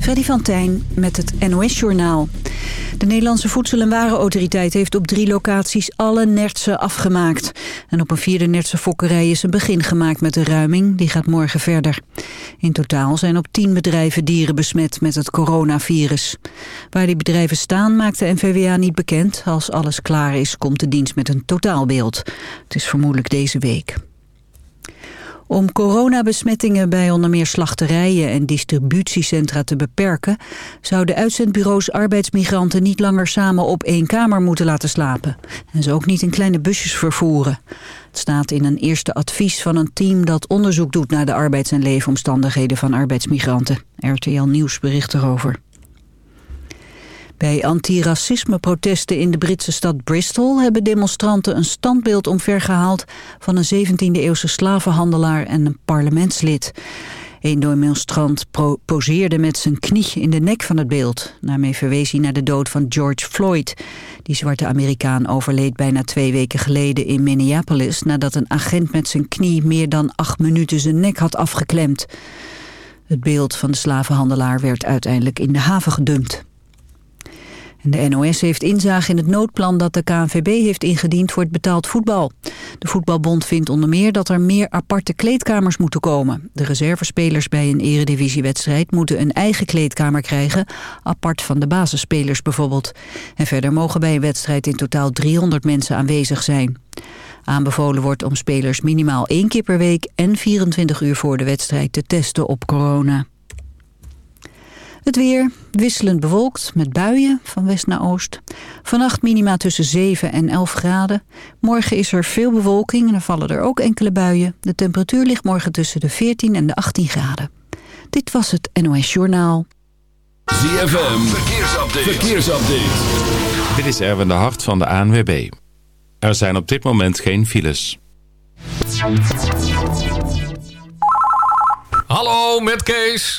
Freddy van Tijn met het NOS-journaal. De Nederlandse Voedsel- en Warenautoriteit heeft op drie locaties alle nertsen afgemaakt. En op een vierde nertse fokkerij is een begin gemaakt met de ruiming. Die gaat morgen verder. In totaal zijn op tien bedrijven dieren besmet met het coronavirus. Waar die bedrijven staan maakt de NVWA niet bekend. Als alles klaar is komt de dienst met een totaalbeeld. Het is vermoedelijk deze week. Om coronabesmettingen bij onder meer slachterijen en distributiecentra te beperken... zouden uitzendbureaus arbeidsmigranten niet langer samen op één kamer moeten laten slapen. En ze ook niet in kleine busjes vervoeren. Het staat in een eerste advies van een team dat onderzoek doet naar de arbeids- en leefomstandigheden van arbeidsmigranten. RTL Nieuws bericht erover. Bij antiracisme-protesten in de Britse stad Bristol... hebben demonstranten een standbeeld omvergehaald... van een 17e-eeuwse slavenhandelaar en een parlementslid. Een demonstrant poseerde met zijn knie in de nek van het beeld. Daarmee verwees hij naar de dood van George Floyd. Die zwarte Amerikaan overleed bijna twee weken geleden in Minneapolis... nadat een agent met zijn knie meer dan acht minuten zijn nek had afgeklemd. Het beeld van de slavenhandelaar werd uiteindelijk in de haven gedumpt. De NOS heeft inzage in het noodplan dat de KNVB heeft ingediend voor het betaald voetbal. De voetbalbond vindt onder meer dat er meer aparte kleedkamers moeten komen. De reservespelers bij een eredivisiewedstrijd moeten een eigen kleedkamer krijgen, apart van de basisspelers bijvoorbeeld. En verder mogen bij een wedstrijd in totaal 300 mensen aanwezig zijn. Aanbevolen wordt om spelers minimaal één keer per week en 24 uur voor de wedstrijd te testen op corona. Het weer wisselend bewolkt met buien van west naar oost. Vannacht minima tussen 7 en 11 graden. Morgen is er veel bewolking en er vallen er ook enkele buien. De temperatuur ligt morgen tussen de 14 en de 18 graden. Dit was het NOS Journaal. ZFM, verkeersupdate. verkeersupdate. Dit is Erwin de Hart van de ANWB. Er zijn op dit moment geen files. Hallo, met Kees.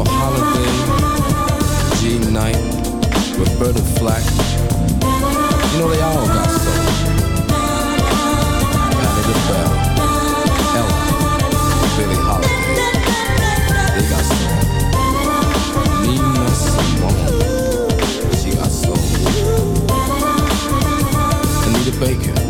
Jennifer Holiday, G Knight, Roberta Flack. You know they all got soul. Patti LaBelle, Ella, Billie Holiday. They got soul. Nina Simone, she got soul. Anita Baker.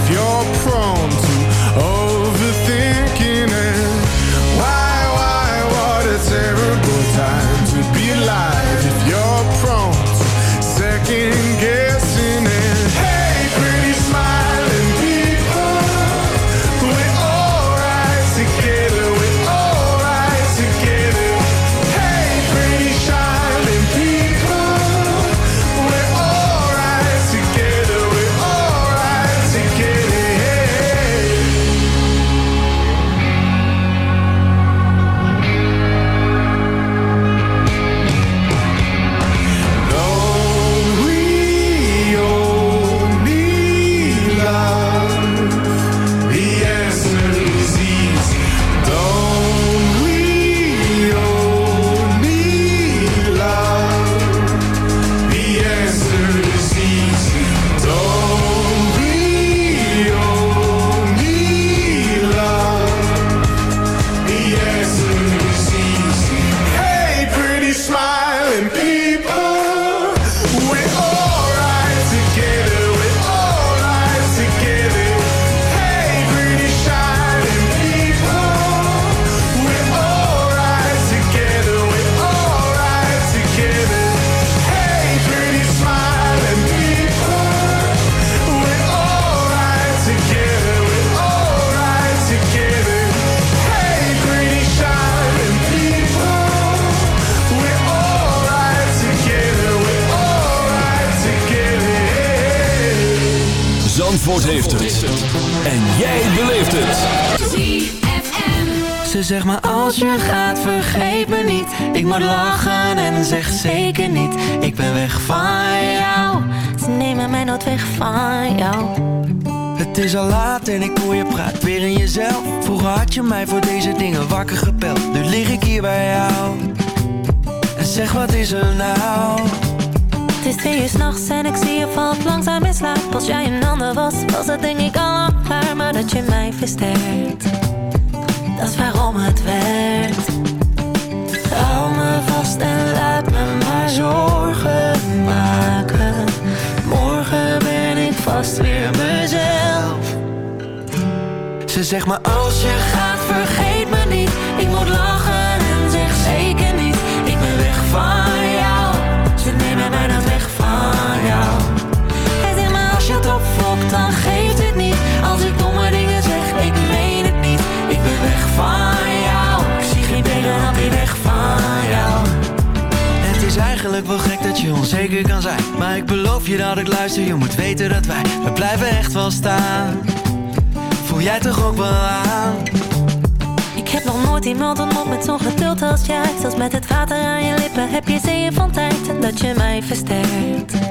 heeft het. En jij beleeft het. Ze zegt maar als je gaat vergeet me niet. Ik moet lachen en zeg zeker niet. Ik ben weg van jou. Ze nemen mij nooit weg van jou. Het is al laat en ik hoor je praat weer in jezelf. Vroeger had je mij voor deze dingen wakker gepeld Nu lig ik hier bij jou. En zeg wat is er nou is twee uur s'nachts en ik zie je valt langzaam in slaap. Als jij een ander was, was het denk ik al klaar Maar dat je mij versterkt. Dat is waarom het werkt. Hou me vast en laat me maar zorgen maken. Morgen ben ik vast weer mezelf. Ze zegt maar als je gaat vergeet me niet. Ik moet lachen en zeg zeker niet. Ik ben weg van opfokt dan geeft het niet. Als ik domme dingen zeg, ik meen het niet. Ik ben weg van jou. Ik zie geen tegenhand die weg van jou. Het is eigenlijk wel gek dat je onzeker kan zijn. Maar ik beloof je dat ik luister, je moet weten dat wij We blijven echt wel staan. Voel jij toch ook wel aan? Ik heb nog nooit iemand ontmoet met zo'n geduld als jij. Zelfs met het water aan je lippen heb je zeeën van tijd. En dat je mij versterkt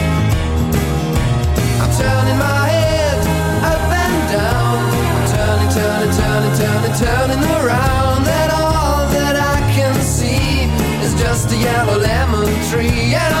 turning my head up and down, turning, turning, turning, turning, turning around. All that I can see is just a yellow lemon tree. And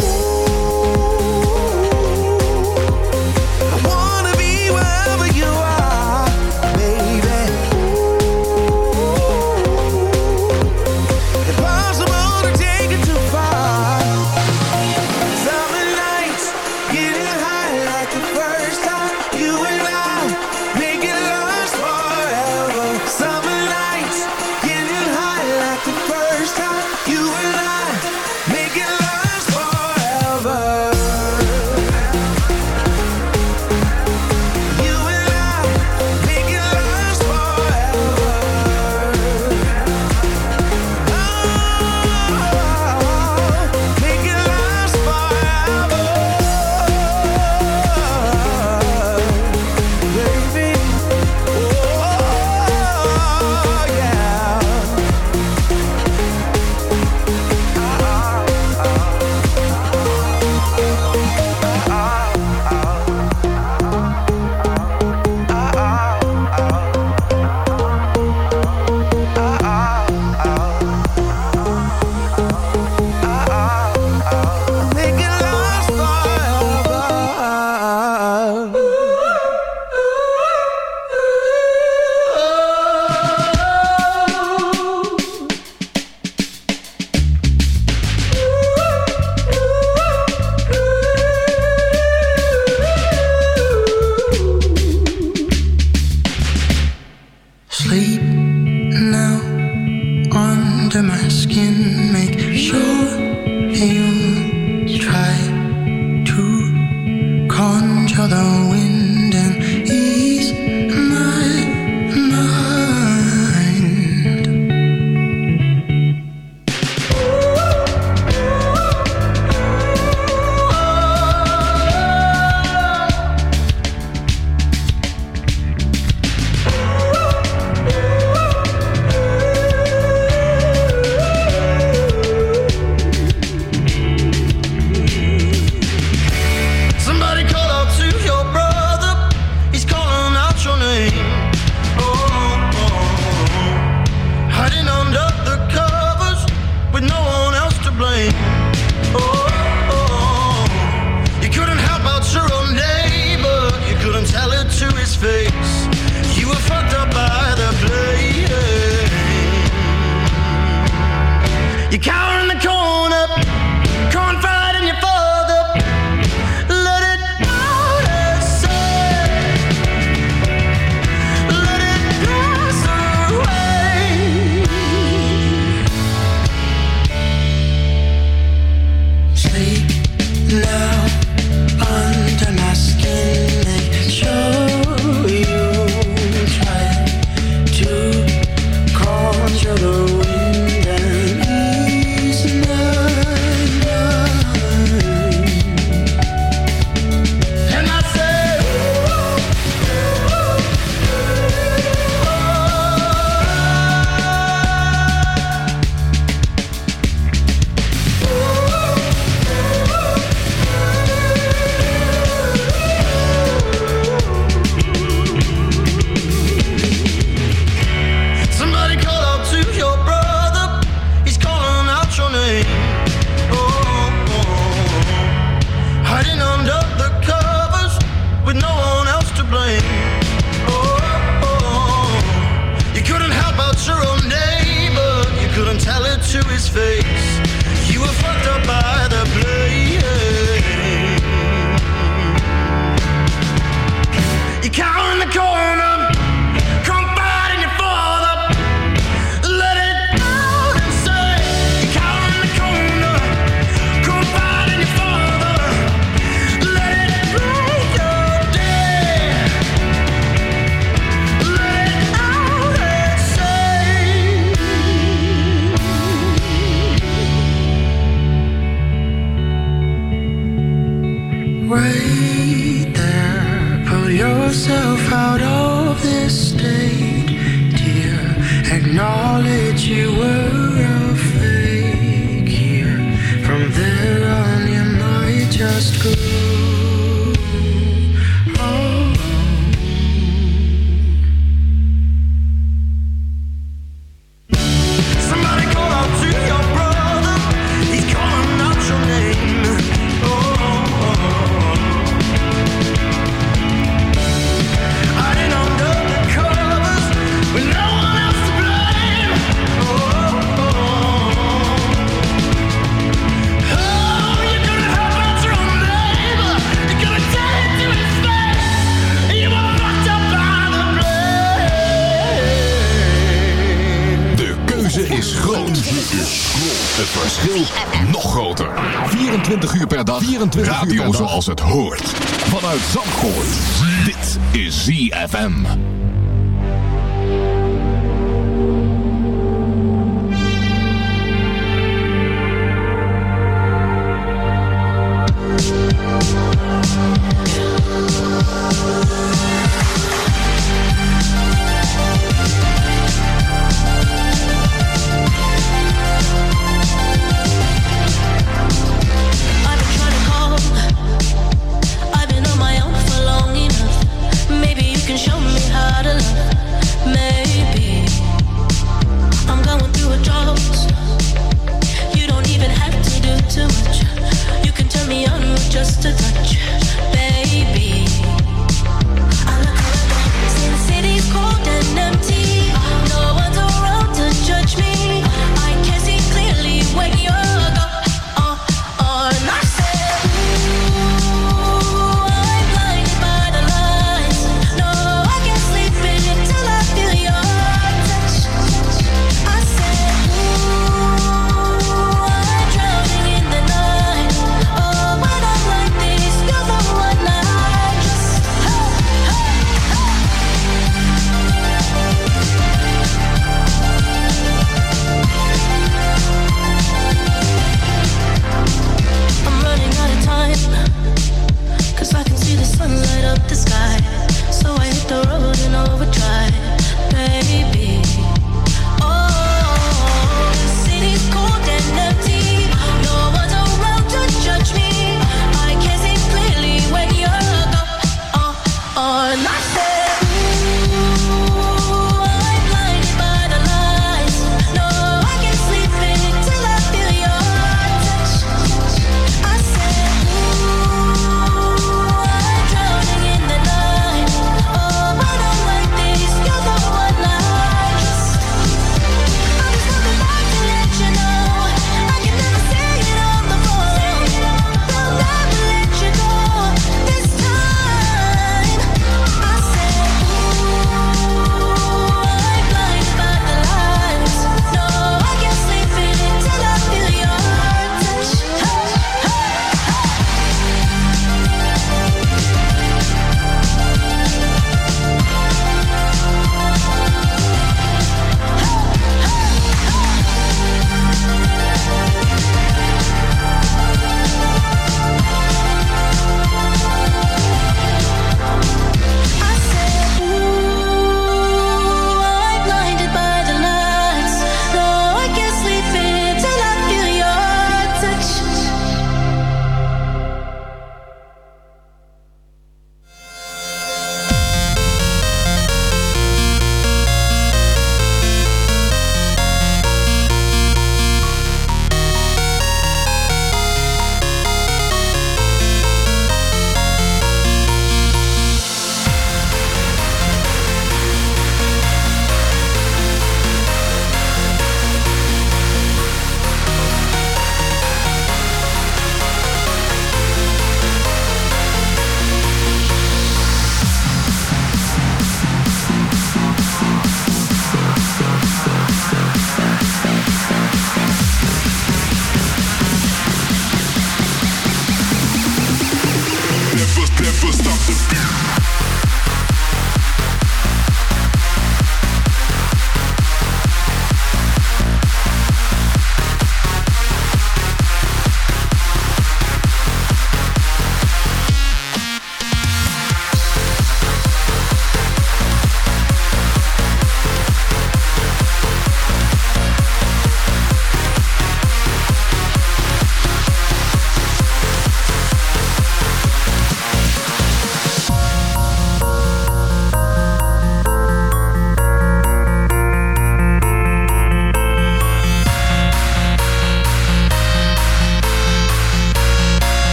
I'm.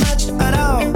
much at all.